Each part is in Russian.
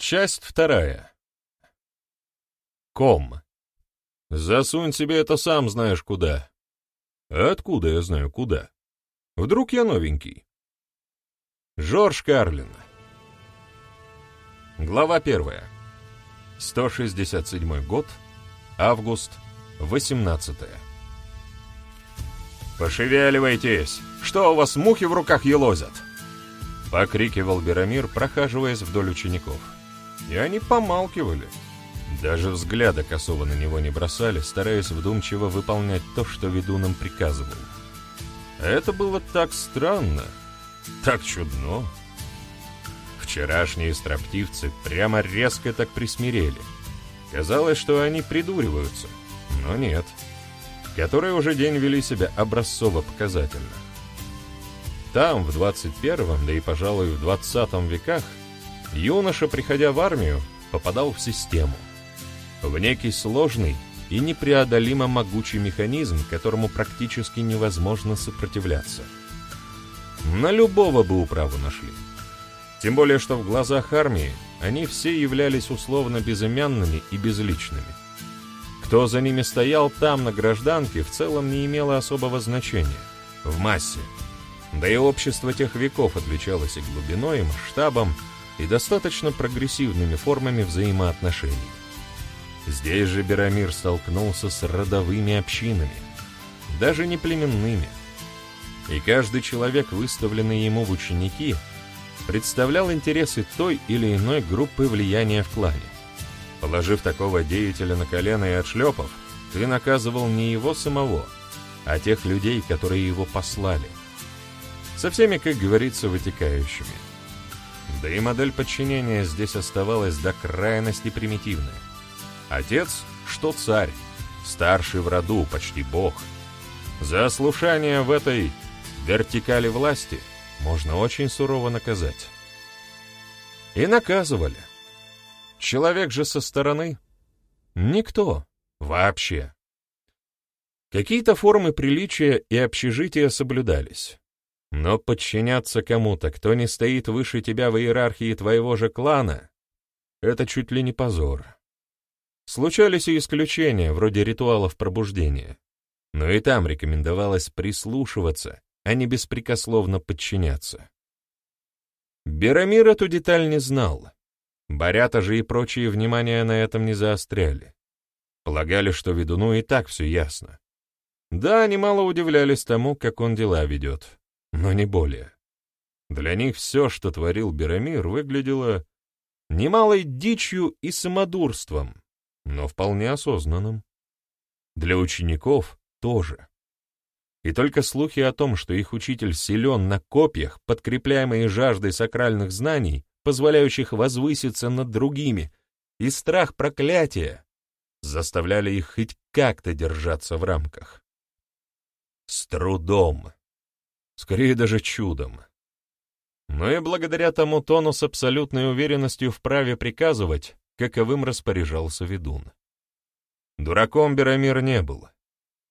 Часть вторая. Ком. Засунь себе это сам знаешь куда. Откуда я знаю куда? Вдруг я новенький? Жорж Карлин. Глава первая. 167 год. Август. 18. «Пошевеливайтесь! Что у вас мухи в руках елозят?» Покрикивал Берамир, прохаживаясь вдоль учеников. И они помалкивали. Даже взгляда косого на него не бросали, стараясь вдумчиво выполнять то, что ведун им приказывал. Это было так странно, так чудно. Вчерашние строптивцы прямо резко так присмирели. Казалось, что они придуриваются, но нет. Которые уже день вели себя образцово-показательно. Там, в 21-м, да и, пожалуй, в 20 веках, юноша, приходя в армию, попадал в систему. В некий сложный и непреодолимо могучий механизм, которому практически невозможно сопротивляться. На любого бы управу нашли. Тем более, что в глазах армии они все являлись условно безымянными и безличными. Кто за ними стоял там, на гражданке, в целом не имело особого значения. В массе. Да и общество тех веков отличалось и глубиной, и масштабом, и достаточно прогрессивными формами взаимоотношений. Здесь же Берамир столкнулся с родовыми общинами, даже не племенными. И каждый человек, выставленный ему в ученики, представлял интересы той или иной группы влияния в клане. Положив такого деятеля на колено и отшлепав, ты наказывал не его самого, а тех людей, которые его послали. Со всеми, как говорится, вытекающими. Да и модель подчинения здесь оставалась до крайности примитивная. Отец, что царь, старший в роду, почти бог. За ослушание в этой вертикали власти можно очень сурово наказать. И наказывали. Человек же со стороны — никто вообще. Какие-то формы приличия и общежития соблюдались. Но подчиняться кому-то, кто не стоит выше тебя в иерархии твоего же клана, это чуть ли не позор. Случались и исключения, вроде ритуалов пробуждения. Но и там рекомендовалось прислушиваться, а не беспрекословно подчиняться. Берамир эту деталь не знал. Борята же и прочие внимания на этом не заостряли. Полагали, что ведуну и так все ясно. Да, немало удивлялись тому, как он дела ведет, но не более. Для них все, что творил Берамир, выглядело немалой дичью и самодурством, но вполне осознанным. Для учеников тоже. И только слухи о том, что их учитель силен на копьях, подкрепляемые жаждой сакральных знаний, позволяющих возвыситься над другими, и страх проклятия, заставляли их хоть как-то держаться в рамках. С трудом. Скорее даже чудом. Но и благодаря тому тону с абсолютной уверенностью вправе приказывать, каковым распоряжался ведун. Дураком Берамир не был.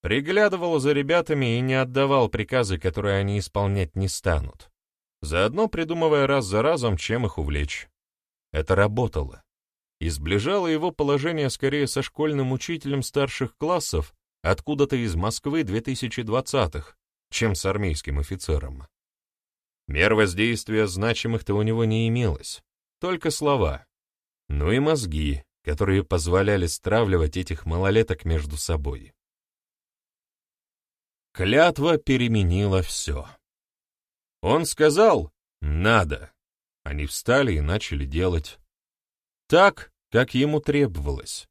Приглядывал за ребятами и не отдавал приказы, которые они исполнять не станут, заодно придумывая раз за разом, чем их увлечь. Это работало. И сближало его положение скорее со школьным учителем старших классов откуда-то из Москвы 2020-х, чем с армейским офицером. Мер воздействия значимых-то у него не имелось, только слова, ну и мозги, которые позволяли стравливать этих малолеток между собой. Клятва переменила все. Он сказал «надо». Они встали и начали делать. Так, как ему требовалось,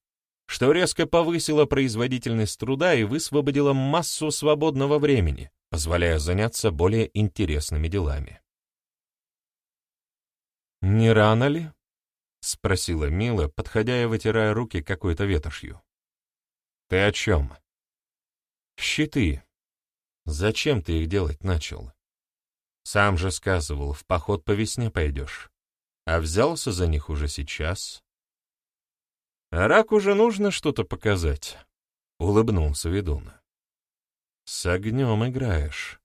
что резко повысило производительность труда и высвободило массу свободного времени, позволяя заняться более интересными делами. «Не рано ли?» — спросила Мила, подходя и вытирая руки какой-то ветошью. «Ты о чем?» «Щиты. Зачем ты их делать начал? Сам же сказывал, в поход по весне пойдешь. А взялся за них уже сейчас?» «А рак уже нужно что-то показать», — улыбнулся ведун. «С огнем играешь.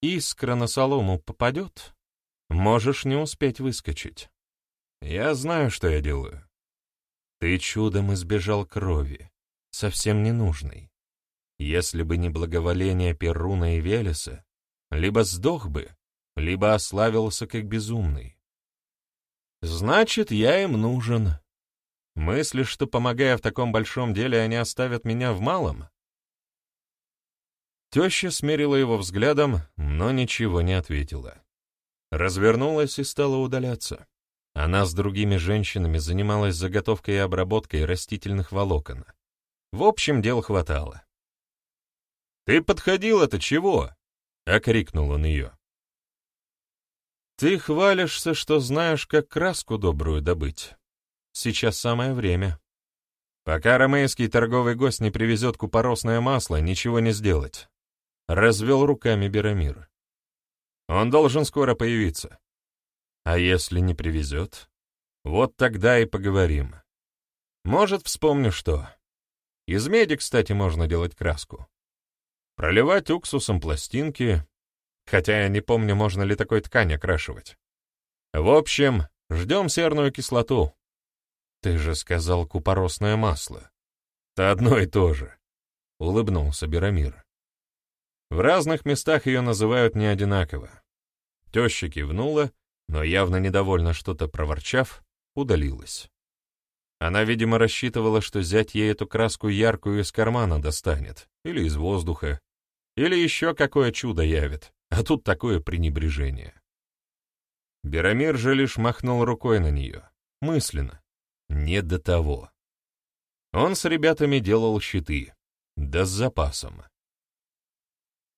Искра на солому попадет, можешь не успеть выскочить. Я знаю, что я делаю. Ты чудом избежал крови, совсем ненужной. Если бы не благоволение Перуна и Велеса, либо сдох бы, либо ославился как безумный. Значит, я им нужен. Мыслишь, что, помогая в таком большом деле, они оставят меня в малом? Теща смерила его взглядом, но ничего не ответила. Развернулась и стала удаляться. Она с другими женщинами занималась заготовкой и обработкой растительных волокон. В общем, дел хватало. «Ты подходил это чего?» — окрикнул он ее. «Ты хвалишься, что знаешь, как краску добрую добыть. Сейчас самое время. Пока ромейский торговый гость не привезет купоросное масло, ничего не сделать». Развел руками Берамир. «Он должен скоро появиться. А если не привезет? Вот тогда и поговорим. Может, вспомню что. Из меди, кстати, можно делать краску. Проливать уксусом пластинки, хотя я не помню, можно ли такой ткань окрашивать. В общем, ждем серную кислоту. Ты же сказал купоросное масло. Это одно и то же, — улыбнулся Берамир. В разных местах ее называют не одинаково. Теща кивнула, но явно недовольно что-то проворчав, удалилась. Она, видимо, рассчитывала, что зять ей эту краску яркую из кармана достанет, или из воздуха, или еще какое чудо явит, а тут такое пренебрежение. Берамир же лишь махнул рукой на нее, мысленно, не до того. Он с ребятами делал щиты, да с запасом.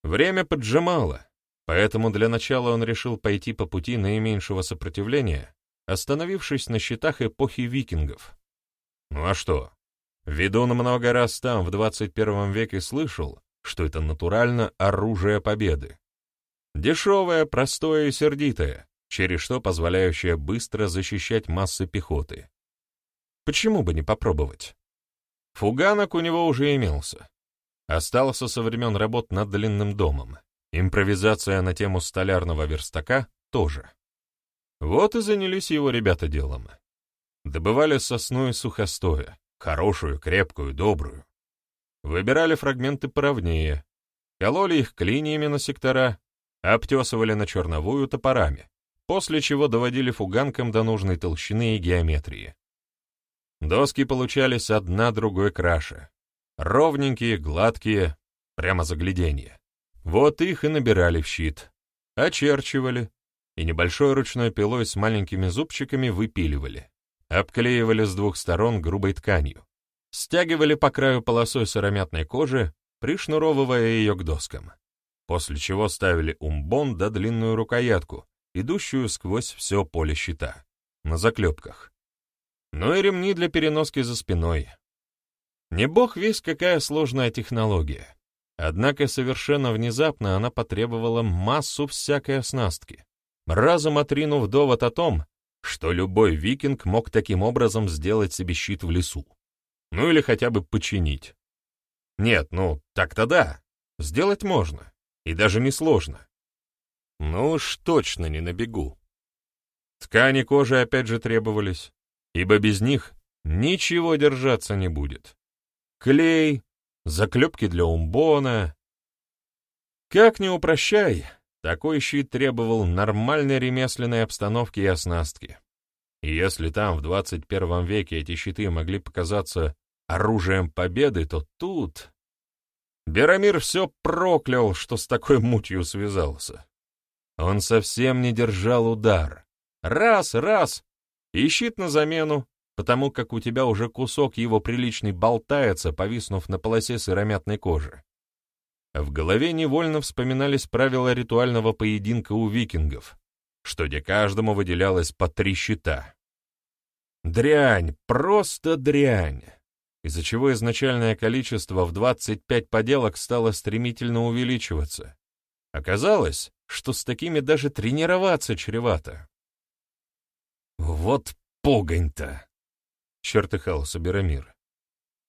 Время поджимало, Поэтому для начала он решил пойти по пути наименьшего сопротивления, остановившись на счетах эпохи викингов. Ну а что? Ведун много раз там, в 21 веке, слышал, что это натурально оружие победы. Дешевое, простое и сердитое, через что позволяющее быстро защищать массы пехоты. Почему бы не попробовать? Фуганок у него уже имелся. Остался со времен работ над длинным домом. Импровизация на тему столярного верстака тоже. Вот и занялись его ребята делом. Добывали сосну и сухостоя, хорошую, крепкую, добрую. Выбирали фрагменты поровнее, кололи их клиньями на сектора, обтесывали на черновую топорами, после чего доводили фуганком до нужной толщины и геометрии. Доски получались одна другой краше. Ровненькие, гладкие, прямо загляденье. Вот их и набирали в щит, очерчивали и небольшой ручной пилой с маленькими зубчиками выпиливали, обклеивали с двух сторон грубой тканью, стягивали по краю полосой сыромятной кожи, пришнуровывая ее к доскам, после чего ставили умбон да длинную рукоятку, идущую сквозь все поле щита, на заклепках. Ну и ремни для переноски за спиной. Не бог весь какая сложная технология. Однако совершенно внезапно она потребовала массу всякой оснастки, разом отринув довод о том, что любой викинг мог таким образом сделать себе щит в лесу. Ну или хотя бы починить. Нет, ну, так-то да, сделать можно, и даже несложно. Ну уж точно не на бегу. Ткани кожи опять же требовались, ибо без них ничего держаться не будет. Клей, заклепки для умбона. Как ни упрощай, такой щит требовал нормальной ремесленной обстановки и оснастки. И если там в 21 веке эти щиты могли показаться оружием победы, то тут... Берамир все проклял, что с такой мутью связался. Он совсем не держал удар. Раз, раз, и щит на замену, потому как у тебя уже кусок его приличный болтается, повиснув на полосе сыромятной кожи. В голове невольно вспоминались правила ритуального поединка у викингов, что где каждому выделялось по три щита. Дрянь, просто дрянь, из-за чего изначальное количество в 25 поделок стало стремительно увеличиваться. Оказалось, что с такими даже тренироваться чревато. Вот погонь-то! Чертыхался Берамир.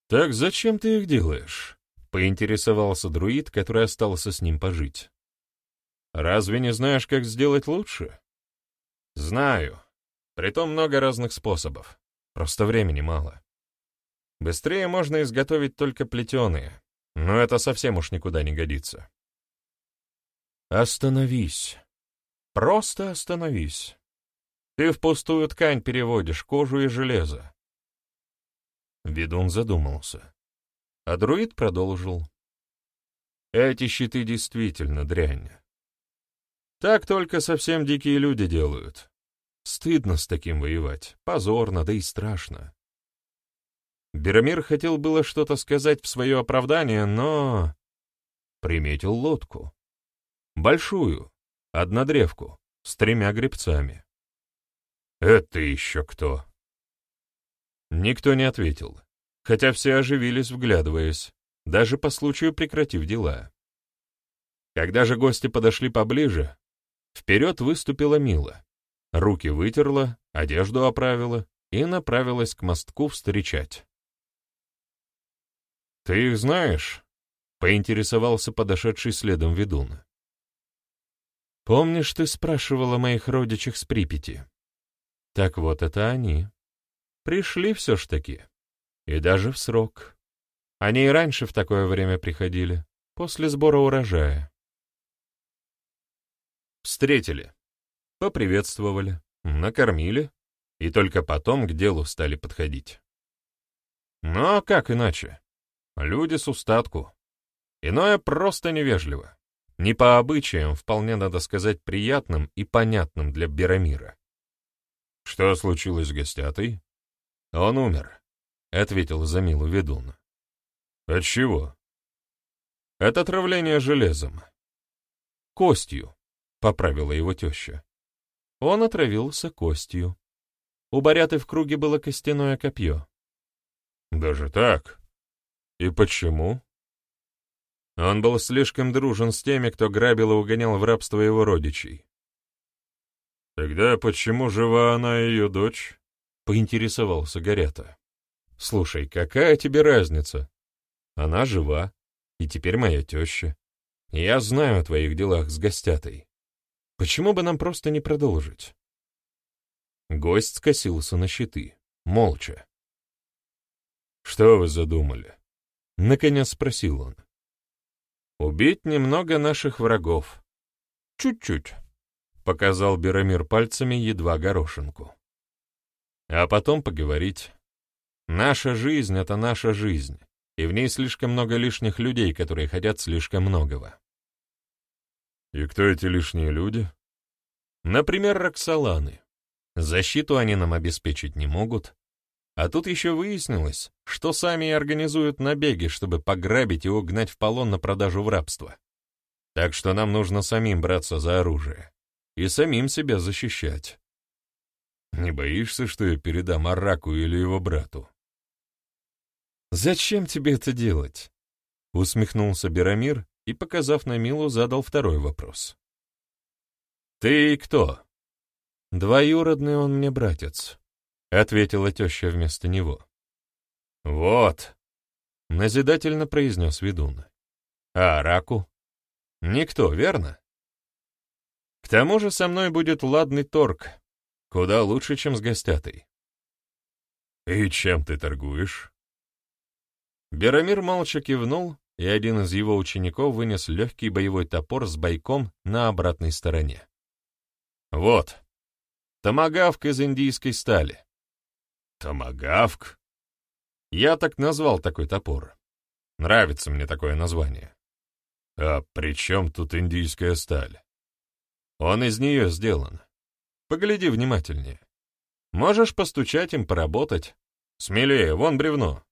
«Так зачем ты их делаешь?» — поинтересовался друид, который остался с ним пожить. «Разве не знаешь, как сделать лучше?» «Знаю. Притом много разных способов. Просто времени мало. Быстрее можно изготовить только плетеные, но это совсем уж никуда не годится. Остановись. Просто остановись. Ты в пустую ткань переводишь кожу и железо. Ведун задумался. А друид продолжил. Эти щиты действительно дрянь. Так только совсем дикие люди делают. Стыдно с таким воевать, позорно, да и страшно. Берамир хотел было что-то сказать в свое оправдание, но... Приметил лодку. Большую, однодревку, с тремя гребцами. «Это еще кто?» Никто не ответил, хотя все оживились, вглядываясь, даже по случаю прекратив дела. Когда же гости подошли поближе, вперед выступила Мила, руки вытерла, одежду оправила и направилась к мостку встречать. «Ты их знаешь?» — поинтересовался подошедший следом ведун. «Помнишь, ты спрашивала моих родичах с Припяти? Так вот, это они. Пришли все ж таки. И даже в срок. Они и раньше в такое время приходили, после сбора урожая. Встретили, поприветствовали, накормили, и только потом к делу стали подходить. Ну а как иначе? Люди с устатку. Иное просто невежливо. Не по обычаям, вполне, надо сказать, приятным и понятным для Берамира. «Что случилось с гостятой?» «Он умер», — ответил Замилу ведун. «От чего?» «Это отравление железом». «Костью», — поправила его теща. Он отравился костью. У Баряты в круге было костяное копье. «Даже так?» И почему? Он был слишком дружен с теми, кто грабил и угонял в рабство его родичей. «Тогда почему жива она и ее дочь?» — поинтересовался Горята. «Слушай, какая тебе разница? Она жива, и теперь моя теща. Я знаю о твоих делах с гостятой. Почему бы нам просто не продолжить?» Гость скосился на щиты, молча. «Что вы задумали?» — наконец спросил он. «Убить немного наших врагов. Чуть-чуть», — показал Берамир пальцами едва горошинку. «А потом поговорить. Наша жизнь — это наша жизнь, и в ней слишком много лишних людей, которые хотят слишком многого». «И кто эти лишние люди?» «Например, Роксоланы. Защиту они нам обеспечить не могут, а тут еще выяснилось, что сами и организуют набеги, чтобы пограбить и угнать в полон на продажу в рабство. Так что нам нужно самим браться за оружие и самим себя защищать. Не боишься, что я передам Араку или его брату? «Зачем тебе это делать?» — усмехнулся Берамир и, показав на Милу, задал второй вопрос. «Ты кто?» «Двоюродный он мне братец», — ответила теща вместо него. «Вот», — назидательно произнес ведун. «А Раку? Никто, верно? К тому же со мной будет ладный торг, куда лучше, чем с гостятой». «И чем ты торгуешь?» Берамир молча кивнул, и один из его учеников вынес легкий боевой топор с бойком на обратной стороне. «Вот, томагавк из индийской стали. Томагавк? Я так назвал такой топор. Нравится мне такое название. А при чем тут индийская сталь? Он из нее сделан. Погляди внимательнее. Можешь постучать им, поработать. Смелее, вон бревно.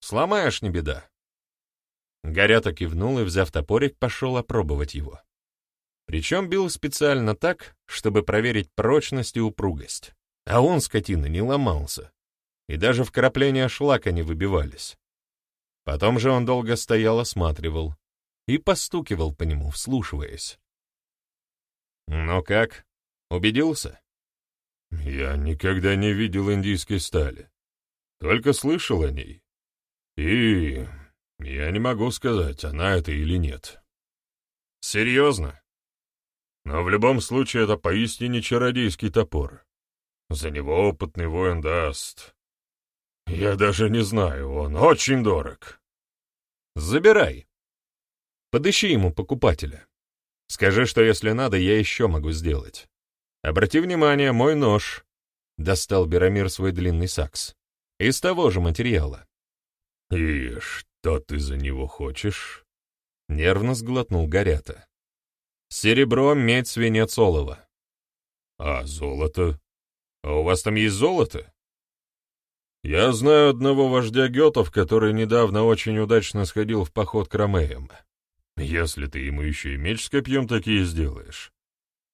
Сломаешь, не беда. Горята кивнул и, взяв топорик, пошел опробовать его. Причем бил специально так, чтобы проверить прочность и упругость. А он, скотина, не ломался и даже вкрапления шлака не выбивались. Потом же он долго стоял, осматривал и постукивал по нему, вслушиваясь. «Ну как, убедился?» «Я никогда не видел индийской стали, только слышал о ней. И я не могу сказать, она это или нет». «Серьезно?» «Но в любом случае это поистине чародейский топор. За него опытный воин даст. Я даже не знаю, он очень дорог. Забирай. Подыщи ему покупателя. Скажи, что если надо, я еще могу сделать. Обрати внимание, мой нож. Достал Берамир свой длинный сакс. Из того же материала. И что ты за него хочешь? Нервно сглотнул Горята. Серебро, медь, свинец, олово. А золото? А у вас там есть золото? Я знаю одного вождя гетов, который недавно очень удачно сходил в поход к Ромеям. Если ты ему еще и меч с копьем такие сделаешь,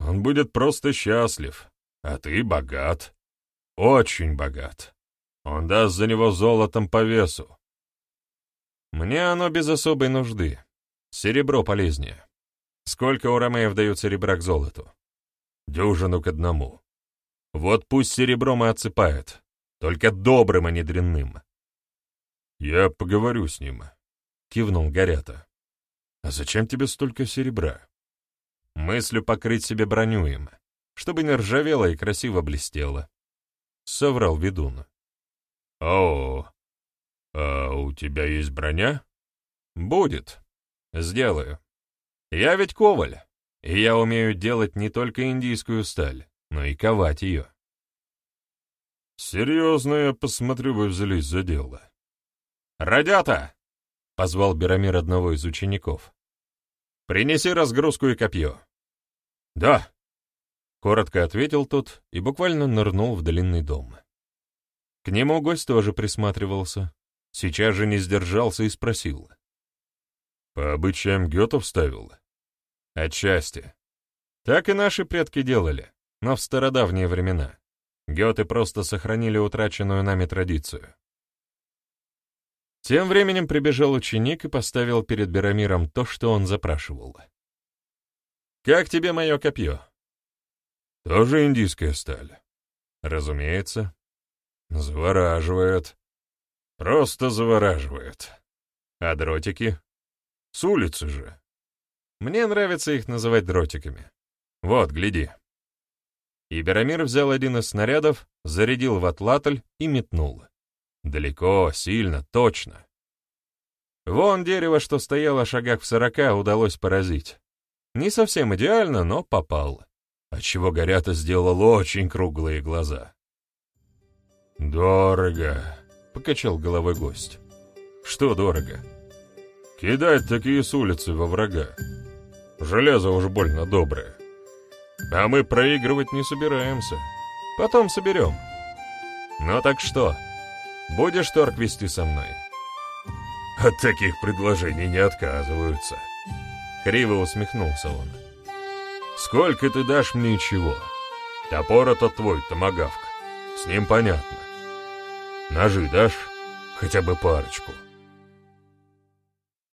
он будет просто счастлив, а ты богат, очень богат. Он даст за него золотом по весу. Мне оно без особой нужды. Серебро полезнее. Сколько у Ромеев дают серебра к золоту? Дюжину к одному. Вот пусть серебром и отсыпает, только добрым, а не дрянным. Я поговорю с ним, — кивнул Горята. А зачем тебе столько серебра? Мыслю покрыть себе броню им, чтобы не ржавело и красиво блестело. Соврал ведун. О, а у тебя есть броня? Будет. Сделаю. Я ведь коваль, и я умею делать не только индийскую сталь, но и ковать ее. Серьезно, я посмотрю, вы взялись за дело. «Радята!» — позвал Берамир одного из учеников. «Принеси разгрузку и копье». «Да», — коротко ответил тот и буквально нырнул в длинный дом. К нему гость тоже присматривался. Сейчас же не сдержался и спросил. «По обычаям Гетов ставил?» «Отчасти. Так и наши предки делали, но в стародавние времена. Геты просто сохранили утраченную нами традицию. Тем временем прибежал ученик и поставил перед Берамиром то, что он запрашивал. «Как тебе мое копье?» «Тоже индийская сталь?» «Разумеется». «Завораживает. Просто завораживает. А дротики?» «С улицы же». «Мне нравится их называть дротиками. Вот, гляди». И Берамир взял один из снарядов, зарядил в атлатль и метнул. Далеко, сильно, точно. Вон дерево, что стояло шагах в сорока, удалось поразить. Не совсем идеально, но попал. Отчего Горята сделал очень круглые глаза. «Дорого», — покачал головой гость. «Что дорого?» «Кидать такие с улицы во врага. Железо уж больно доброе. А мы проигрывать не собираемся. Потом соберем. Ну так что, будешь торг вести со мной? От таких предложений не отказываются. Криво усмехнулся он. Сколько ты дашь мне чего? Топор это твой, томагавк. С ним понятно. Ножи дашь? Хотя бы парочку.